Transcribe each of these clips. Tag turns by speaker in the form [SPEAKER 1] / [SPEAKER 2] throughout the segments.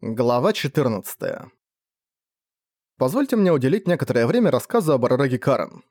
[SPEAKER 1] Глава 14. Позвольте мне уделить некоторое время рассказу об Арараге Карен.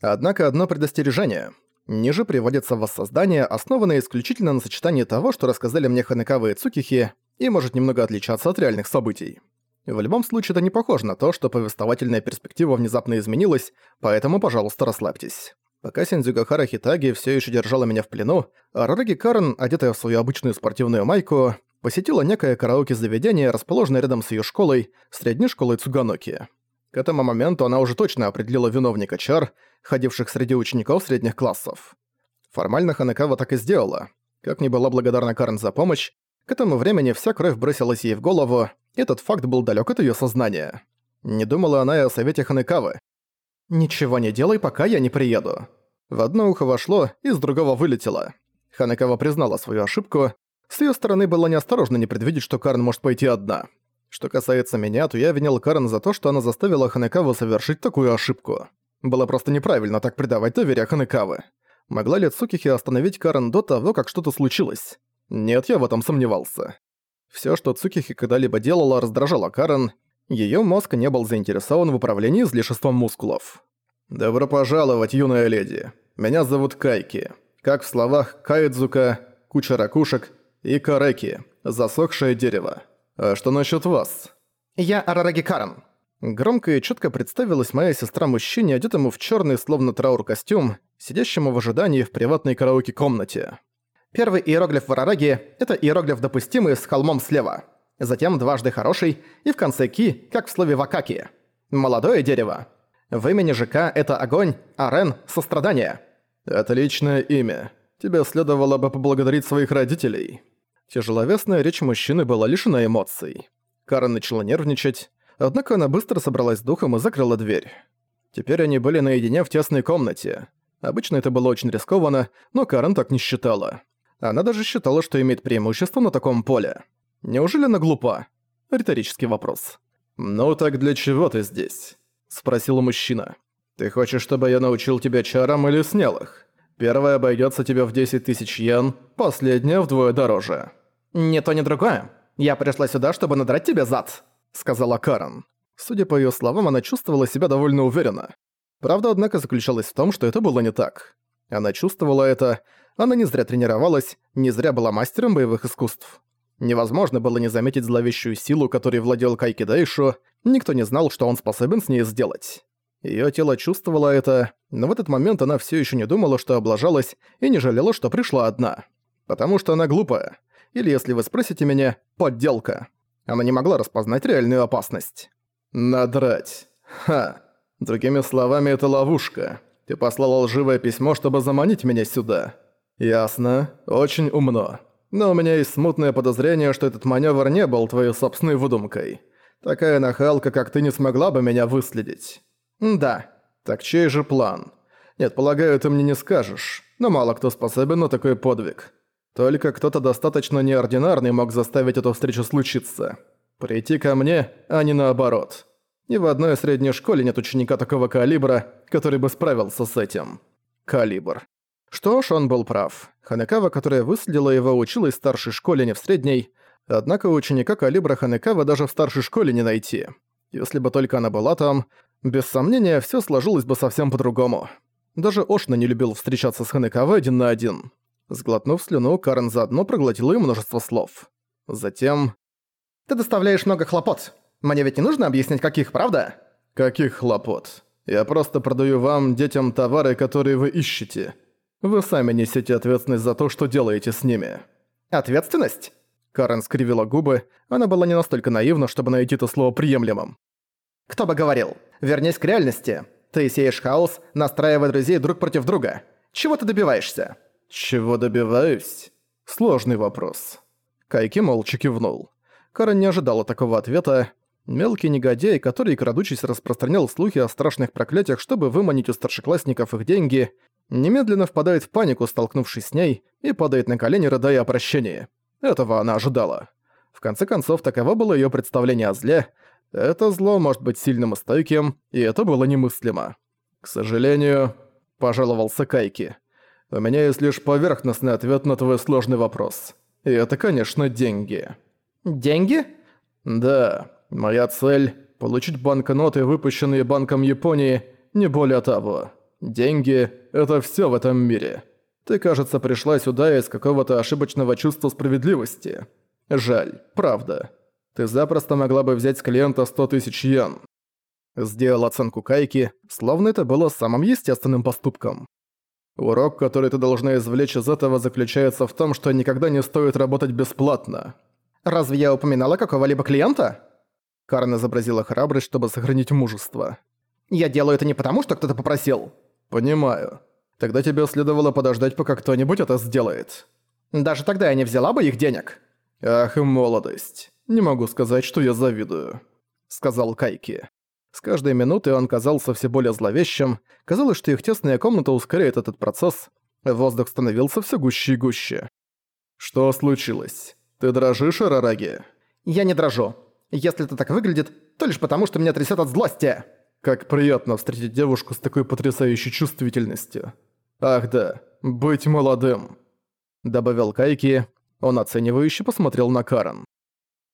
[SPEAKER 1] Однако одно предостережение. Ниже приводится воссоздание, основанное исключительно на сочетании того, что рассказали мне Ханекава и Цукихи, и может немного отличаться от реальных событий. В любом случае это не похоже на то, что повествовательная перспектива внезапно изменилась, поэтому, пожалуйста, расслабьтесь. Пока Синдзюгахара Хитаги все еще держала меня в плену, Арараги Карен, одетая в свою обычную спортивную майку, посетила некое караоке-заведение, расположенное рядом с её школой, средней школой Цуганоки. К этому моменту она уже точно определила виновника чар, ходивших среди учеников средних классов. Формально Ханекава так и сделала. Как ни была благодарна Карен за помощь, к этому времени вся кровь бросилась ей в голову, и этот факт был далёк от её сознания. Не думала она и о совете Ханекавы. «Ничего не делай, пока я не приеду». В одно ухо вошло, из другого вылетело. Ханекава признала свою ошибку, с её стороны было неосторожно не предвидеть, что Карн может пойти одна. Что касается меня, то я винил Карн за то, что она заставила Ханекаву совершить такую ошибку. Было просто неправильно так предавать доверие Ханекавы. Могла ли Цукихи остановить Карн до того, как что-то случилось? Нет, я в этом сомневался. Всё, что Цукихи когда-либо делала, раздражало Карен. Её мозг не был заинтересован в управлении излишеством мускулов. «Добро пожаловать, юная леди. Меня зовут Кайки. Как в словах Кайдзука, куча ракушек, и Кареки, засохшее дерево. А что насчет вас?
[SPEAKER 2] Я Арараги Каран.
[SPEAKER 1] Громко и четко представилась моя сестра мужчине, одетому в черный, словно траур костюм, сидящему в ожидании в приватной караоке-комнате.
[SPEAKER 2] Первый иероглиф в Арараге – это иероглиф допустимый с холмом слева. Затем дважды хороший, и в конце ки, как в слове вакаки. Молодое дерево. В имени ЖК это огонь, а Рен – сострадание.
[SPEAKER 1] Отличное имя. Тебе следовало бы поблагодарить своих родителей. Тяжеловесная речь мужчины была лишена эмоций. Кара начала нервничать, однако она быстро собралась с духом и закрыла дверь. Теперь они были наедине в тесной комнате. Обычно это было очень рискованно, но Карен так не считала. Она даже считала, что имеет преимущество на таком поле. Неужели она глупа? Риторический вопрос. «Ну так для чего ты здесь?» – спросил мужчина. «Ты хочешь, чтобы я научил тебя чарам или снял их?» Первая обойдется тебе в 10 тысяч йен, последняя вдвое дороже».
[SPEAKER 2] «Ни то, ни другое. Я пришла сюда, чтобы надрать тебе зад», — сказала Карен.
[SPEAKER 1] Судя по ее словам, она чувствовала себя довольно уверенно. Правда, однако, заключалась в том, что это было не так. Она чувствовала это, она не зря тренировалась, не зря была мастером боевых искусств. Невозможно было не заметить зловещую силу, которой владел Кайки Дэйшо, никто не знал, что он способен с ней сделать. Её тело чувствовало это, но в этот момент она всё ещё не думала, что облажалась, и не жалела, что пришла одна. Потому что она глупая. Или, если вы спросите меня, подделка. Она не могла распознать реальную опасность. Надрать. Ха. Другими словами, это ловушка. Ты послала лживое письмо, чтобы заманить меня сюда. Ясно. Очень умно. Но у меня есть смутное подозрение, что этот манёвр не был твоей собственной выдумкой. Такая нахалка, как ты, не смогла бы меня выследить. «Да». «Так чей же план?» «Нет, полагаю, ты мне не скажешь, но мало кто способен на такой подвиг. Только кто-то достаточно неординарный мог заставить эту встречу случиться. Прийти ко мне, а не наоборот. Ни в одной средней школе нет ученика такого калибра, который бы справился с этим. Калибр. Что ж, он был прав. Ханекава, которая выследила его, училась в старшей школе, не в средней. Однако ученика калибра Ханекава даже в старшей школе не найти. Если бы только она была там, без сомнения, всё сложилось бы совсем по-другому. Даже Ошна не любил встречаться с Ханекавой один на один. Сглотнув слюну, Карен заодно проглотила и множество слов. Затем...
[SPEAKER 2] «Ты доставляешь много хлопот. Мне ведь не нужно объяснять, каких, правда?»
[SPEAKER 1] «Каких хлопот? Я просто продаю вам, детям, товары, которые вы ищете. Вы сами несете ответственность за то, что делаете с ними».
[SPEAKER 2] «Ответственность?»
[SPEAKER 1] Карен скривила губы. Она была не настолько наивна, чтобы найти это слово приемлемым.
[SPEAKER 2] «Кто бы говорил? Вернись к реальности. Ты сеешь хаос, настраивая друзей друг против друга. Чего ты добиваешься?»
[SPEAKER 1] «Чего добиваюсь?» Сложный вопрос. Кайки молча кивнул. Карен не ожидала такого ответа. Мелкий негодяй, который, крадучись, распространял слухи о страшных проклятиях, чтобы выманить у старшеклассников их деньги, немедленно впадает в панику, столкнувшись с ней, и падает на колени, рыдая о прощении. Этого она ожидала. В конце концов, таково было её представление о зле, это зло может быть сильным и стойким, и это было немыслимо. К сожалению, пожаловался Кайки. У меня есть лишь поверхностный ответ на твой сложный вопрос. И это, конечно, деньги.
[SPEAKER 2] Деньги?
[SPEAKER 1] «Да, моя цель – получить банкноты, выпущенные Банком Японии, не более того. Деньги – это всё в этом мире. Ты, кажется, пришла сюда из какого-то ошибочного чувства справедливости. Жаль, правда. Ты запросто могла бы взять с клиента 100 тысяч йен». Сделал оценку Кайки, словно это было самым естественным поступком. Урок, который ты должна извлечь из этого, заключается в том, что никогда не стоит работать бесплатно.
[SPEAKER 2] Разве я упоминала какого-либо клиента? Карен изобразила храбрость, чтобы сохранить мужество. Я делаю это не потому, что кто-то попросил.
[SPEAKER 1] Понимаю. Тогда тебе следовало подождать, пока кто-нибудь это сделает.
[SPEAKER 2] Даже тогда я не взяла бы их денег.
[SPEAKER 1] Ах, молодость. Не могу сказать, что я завидую, сказал Кайки. С каждой минутой он казался все более зловещим, казалось, что их тесная комната ускоряет этот процесс, воздух становился все гуще и гуще. «Что случилось? Ты дрожишь, Арараги?»
[SPEAKER 2] «Я не дрожу. Если это так выглядит, то лишь потому, что меня трясет от злости!»
[SPEAKER 1] «Как приятно встретить девушку с такой потрясающей чувствительностью. Ах да, быть молодым!» Добавил Кайки, он оценивающе посмотрел на Карен.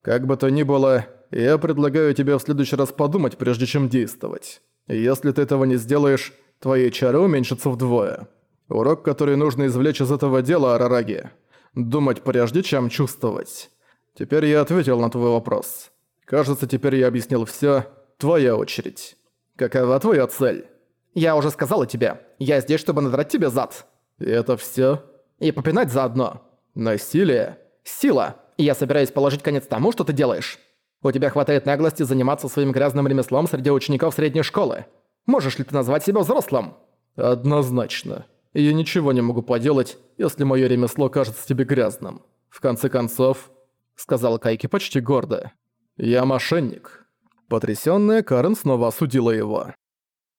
[SPEAKER 1] «Как бы то ни было, я предлагаю тебе в следующий раз подумать, прежде чем действовать. Если ты этого не сделаешь, твои чары уменьшатся вдвое. Урок, который нужно извлечь из этого дела, Арараги. Думать прежде, чем чувствовать. Теперь я ответил на твой вопрос. Кажется, теперь я объяснил всё. Твоя очередь. Какова твоя цель?
[SPEAKER 2] Я уже сказала тебе. Я здесь, чтобы надрать тебе зад.
[SPEAKER 1] И это всё?
[SPEAKER 2] И попинать заодно.
[SPEAKER 1] Насилие?
[SPEAKER 2] Сила. И я собираюсь положить конец тому, что ты делаешь. У тебя хватает наглости заниматься своим грязным ремеслом среди учеников средней школы. Можешь ли ты назвать себя взрослым?
[SPEAKER 1] Однозначно. И я ничего не могу поделать, если мое ремесло кажется тебе грязным. В конце концов, сказал Кайки почти гордо. Я мошенник. Потрясённая Карен снова осудила его.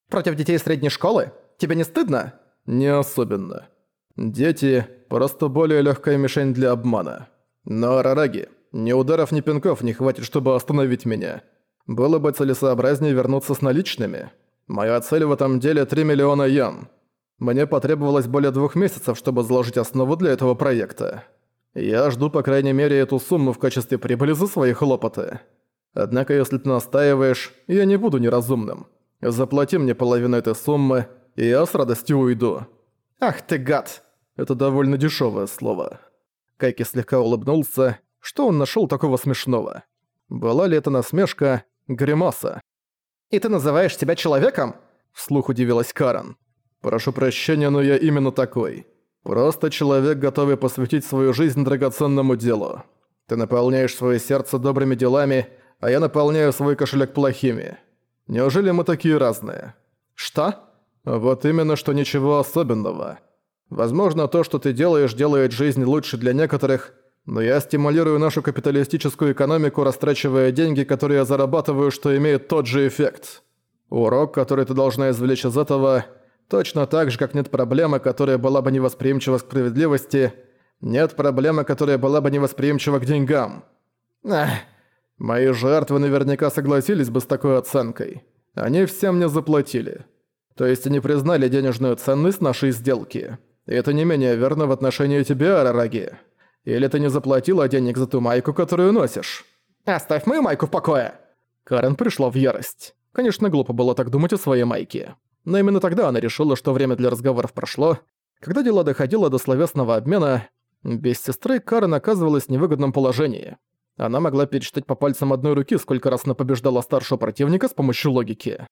[SPEAKER 2] Против детей средней школы? Тебе не стыдно?
[SPEAKER 1] Не особенно. Дети – просто более легкая мишень для обмана. Но, Рараги, ни ударов, ни пинков не хватит, чтобы остановить меня. Было бы целесообразнее вернуться с наличными. Моя цель в этом деле 3 миллиона йен. Мне потребовалось более двух месяцев, чтобы заложить основу для этого проекта. Я жду, по крайней мере, эту сумму в качестве прибыли за свои хлопоты. Однако, если ты настаиваешь, я не буду неразумным. Заплати мне половину этой суммы, и я с радостью уйду.
[SPEAKER 2] Ах ты гад!
[SPEAKER 1] Это довольно дешевое слово. Кайки слегка улыбнулся, что он нашел такого смешного? Была ли это насмешка, гримаса?
[SPEAKER 2] «И ты называешь себя человеком?»
[SPEAKER 1] Вслух удивилась Карен. «Прошу прощения, но я именно такой. Просто человек, готовый посвятить свою жизнь драгоценному делу. Ты наполняешь свое сердце добрыми делами, а я наполняю свой кошелек плохими. Неужели мы такие разные?»
[SPEAKER 2] «Что?»
[SPEAKER 1] «Вот именно, что ничего особенного. Возможно, то, что ты делаешь, делает жизнь лучше для некоторых, но я стимулирую нашу капиталистическую экономику, растрачивая деньги, которые я зарабатываю, что имеет тот же эффект. Урок, который ты должна извлечь из этого, точно так же, как нет проблемы, которая была бы невосприимчива к справедливости, нет проблемы, которая была бы невосприимчива к деньгам. Эх, мои жертвы наверняка согласились бы с такой оценкой. Они всем мне заплатили. То есть они признали денежную ценность нашей сделки. Это не менее верно в отношении тебя, Арараги. Или ты не заплатила денег за ту майку, которую носишь?
[SPEAKER 2] Оставь мою майку в покое!»
[SPEAKER 1] Карен пришла в ярость. Конечно, глупо было так думать о своей майке. Но именно тогда она решила, что время для разговоров прошло. Когда дело доходило до словесного обмена, без сестры Карен оказывалась в невыгодном положении. Она могла пересчитать по пальцам одной руки, сколько раз она побеждала старшего противника с помощью логики.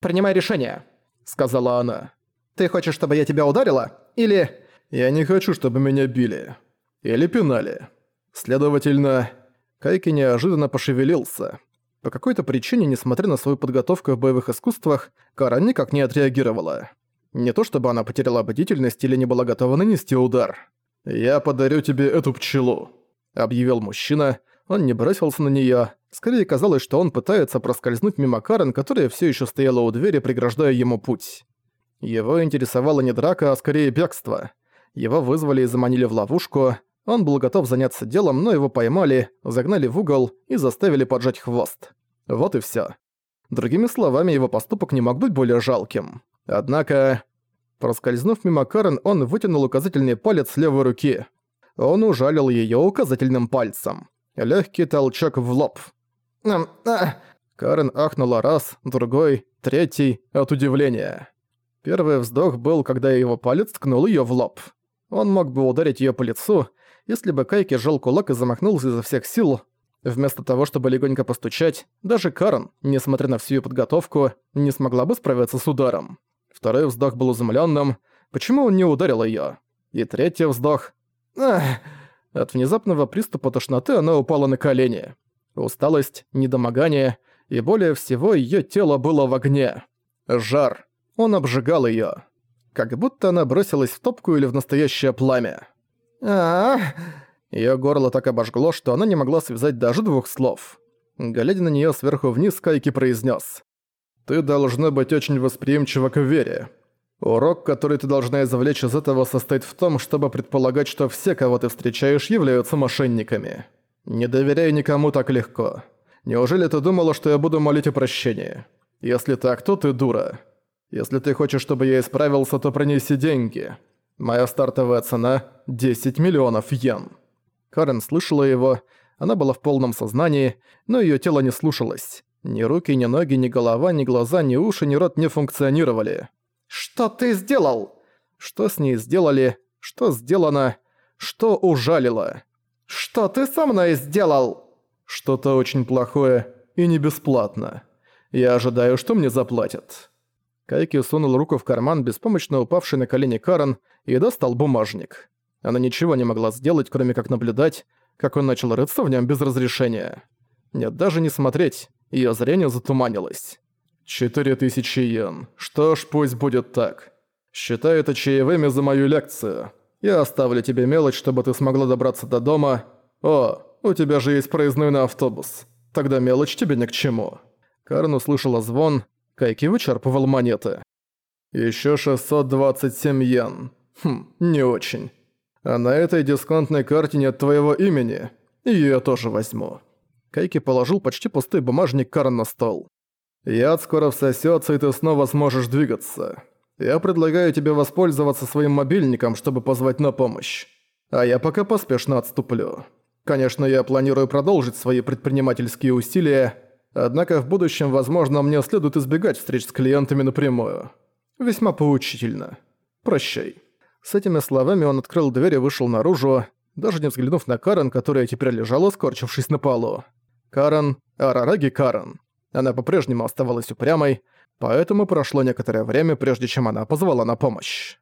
[SPEAKER 2] «Принимай решение», — сказала она. «Ты хочешь, чтобы я тебя ударила? Или...»
[SPEAKER 1] «Я не хочу, чтобы меня били», или пинали. Следовательно, Кайки неожиданно пошевелился. По какой-то причине, несмотря на свою подготовку в боевых искусствах, Кара никак не отреагировала. Не то чтобы она потеряла бдительность или не была готова нанести удар. «Я подарю тебе эту пчелу», — объявил мужчина. Он не бросился на неё. Скорее казалось, что он пытается проскользнуть мимо Карен, которая всё ещё стояла у двери, преграждая ему путь. Его интересовала не драка, а скорее бегство. Его вызвали и заманили в ловушку. Он был готов заняться делом, но его поймали, загнали в угол и заставили поджать хвост. Вот и всё. Другими словами, его поступок не мог быть более жалким. Однако... Проскользнув мимо Карен, он вытянул указательный палец левой руки. Он ужалил её указательным пальцем. Лёгкий толчок в лоб.
[SPEAKER 2] А.
[SPEAKER 1] Карен ахнула раз, другой, третий от удивления. Первый вздох был, когда его палец ткнул её в лоб. Он мог бы ударить её по лицу, если бы Кайки сжал кулак и замахнулся изо всех сил. Вместо того, чтобы легонько постучать, даже Карен, несмотря на всю её подготовку, не смогла бы справиться с ударом. Второй вздох был изумлённым. Почему он не ударил её? И третий вздох. Ах! От внезапного приступа тошноты она упала на колени. Усталость, недомогание, и более всего её тело было в огне. Жар. Он обжигал её. Как будто она бросилась в топку или в настоящее пламя.
[SPEAKER 2] а
[SPEAKER 1] Её горло так обожгло, что она не могла связать даже двух слов. Глядя на неё сверху вниз, Кайки произнес: «Ты должна быть очень восприимчива к вере. Урок, который ты должна извлечь из этого, состоит в том, чтобы предполагать, что все, кого ты встречаешь, являются мошенниками. Не доверяй никому так легко. Неужели ты думала, что я буду молить о прощении? Если так, то ты дура. Если ты хочешь, чтобы я исправился, то принеси деньги. Моя стартовая цена – 10 миллионов йен». Карен слышала его, она была в полном сознании, но её тело не слушалось. Ни руки, ни ноги, ни голова, ни глаза, ни уши, ни рот не функционировали.
[SPEAKER 2] «Что ты сделал?»
[SPEAKER 1] Что с ней сделали? Что сделано? Что ужалило?
[SPEAKER 2] «Что ты со мной сделал?»
[SPEAKER 1] Что-то очень плохое и не бесплатно. Я ожидаю, что мне заплатят. Кайки сунул руку в карман, беспомощно упавший на колени Карен, и достал бумажник. Она ничего не могла сделать, кроме как наблюдать, как он начал рыться в нем без разрешения. Нет, даже не смотреть, ее зрение затуманилось. «Четыре тысячи йен. Что ж, пусть будет так. Считай это чаевыми за мою лекцию. Я оставлю тебе мелочь, чтобы ты смогла добраться до дома. О, у тебя же есть проездной на автобус. Тогда мелочь тебе ни к чему». Карн услышала звон, Кайки вычерпывал монеты. Еще 627 йен. Хм, не очень. А на этой дисконтной карте нет твоего имени. Её я тоже возьму». Кайки положил почти пустой бумажник Карн на стол. Яд скоро всосётся, и ты снова сможешь двигаться. Я предлагаю тебе воспользоваться своим мобильником, чтобы позвать на помощь. А я пока поспешно отступлю. Конечно, я планирую продолжить свои предпринимательские усилия, однако в будущем, возможно, мне следует избегать встреч с клиентами напрямую. Весьма поучительно. Прощай». С этими словами он открыл дверь и вышел наружу, даже не взглянув на Карен, которая теперь лежала, скорчившись на полу. Карен, Арараги Карен. Она по-прежнему оставалась упрямой, поэтому прошло некоторое время, прежде чем она позвала на помощь.